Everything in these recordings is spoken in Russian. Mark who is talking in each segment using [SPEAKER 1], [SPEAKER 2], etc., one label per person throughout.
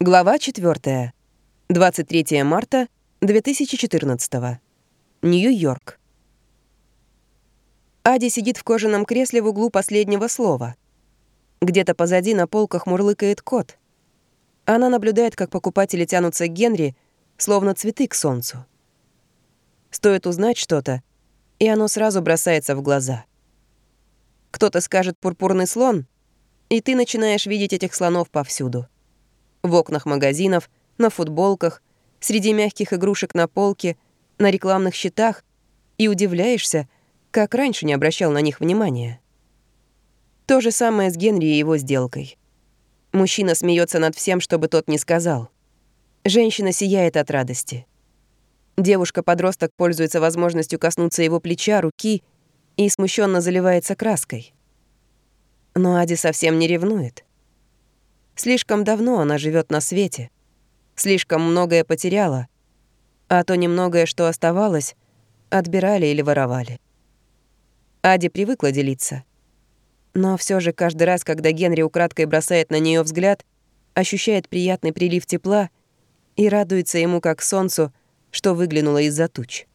[SPEAKER 1] Глава 4. 23 марта 2014. Нью-Йорк. Ади сидит в кожаном кресле в углу последнего слова. Где-то позади на полках мурлыкает кот. Она наблюдает, как покупатели тянутся к Генри, словно цветы к солнцу. Стоит узнать что-то, и оно сразу бросается в глаза. Кто-то скажет «пурпурный слон», и ты начинаешь видеть этих слонов повсюду — в окнах магазинов, на футболках, среди мягких игрушек на полке, на рекламных щитах и удивляешься, как раньше не обращал на них внимания. То же самое с Генри и его сделкой. Мужчина смеется над всем, что бы тот ни сказал. Женщина сияет от радости. Девушка-подросток пользуется возможностью коснуться его плеча, руки и смущенно заливается краской. Но Ади совсем не ревнует. Слишком давно она живет на свете. Слишком многое потеряла. А то немногое, что оставалось, отбирали или воровали. Ади привыкла делиться. Но все же каждый раз, когда Генри украдкой бросает на нее взгляд, ощущает приятный прилив тепла и радуется ему как солнцу, что выглянуло из-за туч.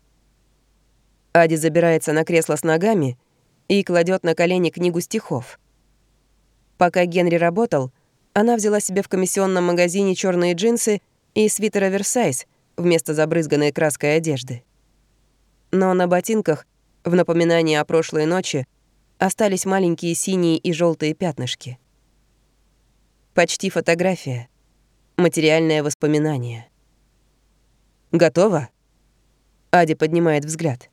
[SPEAKER 1] Ади забирается на кресло с ногами и кладет на колени книгу стихов. Пока Генри работал — она взяла себе в комиссионном магазине черные джинсы и свитер оверсайз вместо забрызганной краской одежды. Но на ботинках, в напоминание о прошлой ночи, остались маленькие синие и желтые пятнышки. Почти фотография. Материальное воспоминание. «Готово?» Ади поднимает взгляд.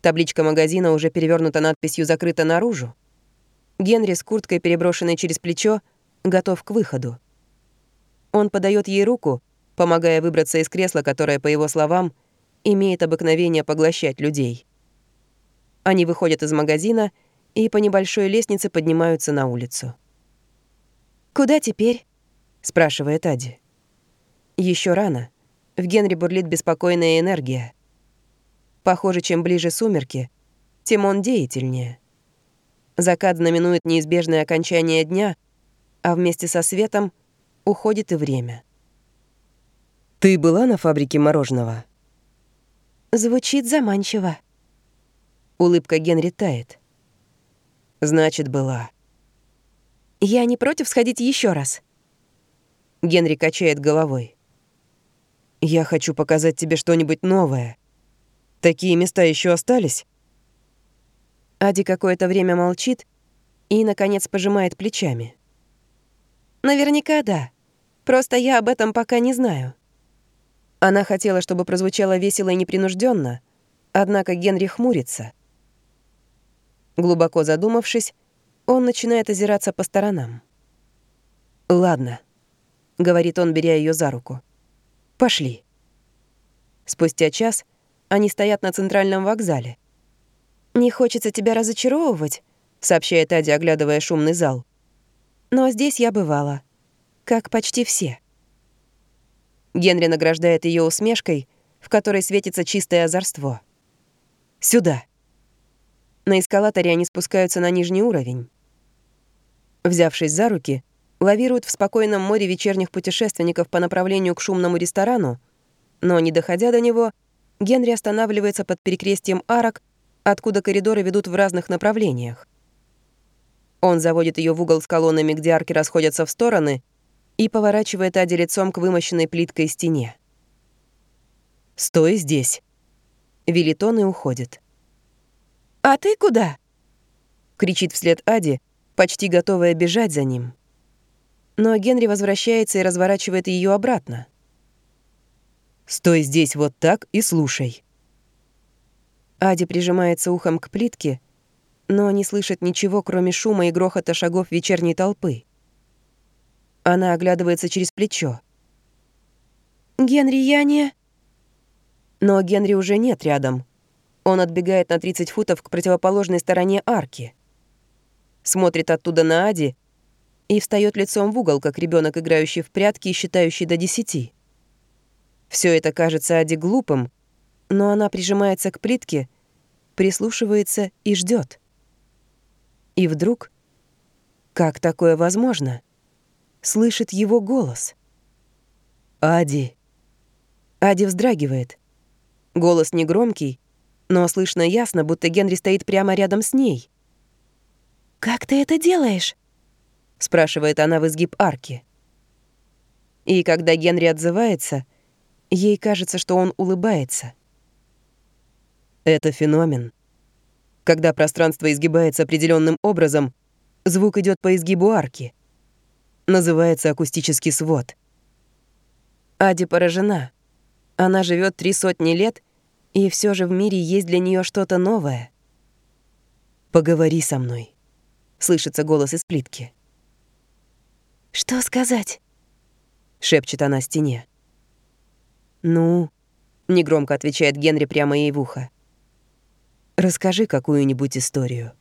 [SPEAKER 1] Табличка магазина уже перевернута надписью «Закрыто наружу». Генри с курткой, переброшенной через плечо, готов к выходу. Он подает ей руку, помогая выбраться из кресла, которое, по его словам, имеет обыкновение поглощать людей. Они выходят из магазина и по небольшой лестнице поднимаются на улицу. «Куда теперь?» — спрашивает Ади. Еще рано. В Генри бурлит беспокойная энергия. Похоже, чем ближе сумерки, тем он деятельнее. Закат знаменует неизбежное окончание дня — а вместе со светом уходит и время.
[SPEAKER 2] «Ты была на фабрике мороженого?»
[SPEAKER 3] Звучит заманчиво.
[SPEAKER 1] Улыбка Генри тает. «Значит, была».
[SPEAKER 3] «Я не против сходить еще раз».
[SPEAKER 1] Генри качает головой.
[SPEAKER 2] «Я хочу показать тебе что-нибудь новое. Такие места еще остались?»
[SPEAKER 1] Ади какое-то время молчит и, наконец, пожимает плечами.
[SPEAKER 3] Наверняка да. Просто я об этом пока не знаю.
[SPEAKER 1] Она хотела, чтобы прозвучало весело и непринужденно, однако Генри хмурится. Глубоко задумавшись, он начинает озираться по сторонам. «Ладно», — говорит он, беря ее за руку. «Пошли». Спустя час они стоят на центральном вокзале.
[SPEAKER 3] «Не хочется тебя разочаровывать», — сообщает Ади, оглядывая шумный зал. Но здесь я бывала. Как почти все.
[SPEAKER 1] Генри награждает ее усмешкой, в которой светится чистое озорство. «Сюда». На эскалаторе они спускаются на нижний уровень. Взявшись за руки, лавируют в спокойном море вечерних путешественников по направлению к шумному ресторану, но, не доходя до него, Генри останавливается под перекрестием арок, откуда коридоры ведут в разных направлениях. Он заводит ее в угол с колоннами, где арки расходятся в стороны, и поворачивает Ади лицом к вымощенной плиткой стене. «Стой здесь!» Велит он и уходит.
[SPEAKER 3] «А ты куда?»
[SPEAKER 1] Кричит вслед Ади, почти готовая бежать за ним. Но Генри возвращается и разворачивает ее обратно. «Стой здесь вот так и слушай». Ади прижимается ухом к плитке, но не слышит ничего, кроме шума и грохота шагов вечерней толпы. Она оглядывается через плечо.
[SPEAKER 3] «Генри, я не...»
[SPEAKER 1] Но Генри уже нет рядом. Он отбегает на 30 футов к противоположной стороне арки. Смотрит оттуда на Ади и встает лицом в угол, как ребенок, играющий в прятки и считающий до десяти. Все это кажется Ади глупым, но она прижимается к плитке, прислушивается и ждет. И вдруг, как такое возможно, слышит его голос —
[SPEAKER 2] «Ади!»
[SPEAKER 1] Ади вздрагивает. Голос негромкий, но слышно ясно, будто Генри стоит прямо рядом с ней.
[SPEAKER 3] «Как ты это делаешь?»
[SPEAKER 1] — спрашивает она в изгиб арки. И когда Генри отзывается, ей кажется, что он улыбается.
[SPEAKER 2] Это феномен. Когда пространство изгибается определенным образом, звук идет по изгибу арки. Называется акустический свод.
[SPEAKER 1] Ади поражена. Она живет три сотни лет, и все же в мире есть для нее что-то новое.
[SPEAKER 2] «Поговори со мной», — слышится голос из плитки.
[SPEAKER 3] «Что сказать?»
[SPEAKER 1] — шепчет она стене. «Ну», — негромко отвечает Генри прямо ей в ухо.
[SPEAKER 2] «Расскажи какую-нибудь историю».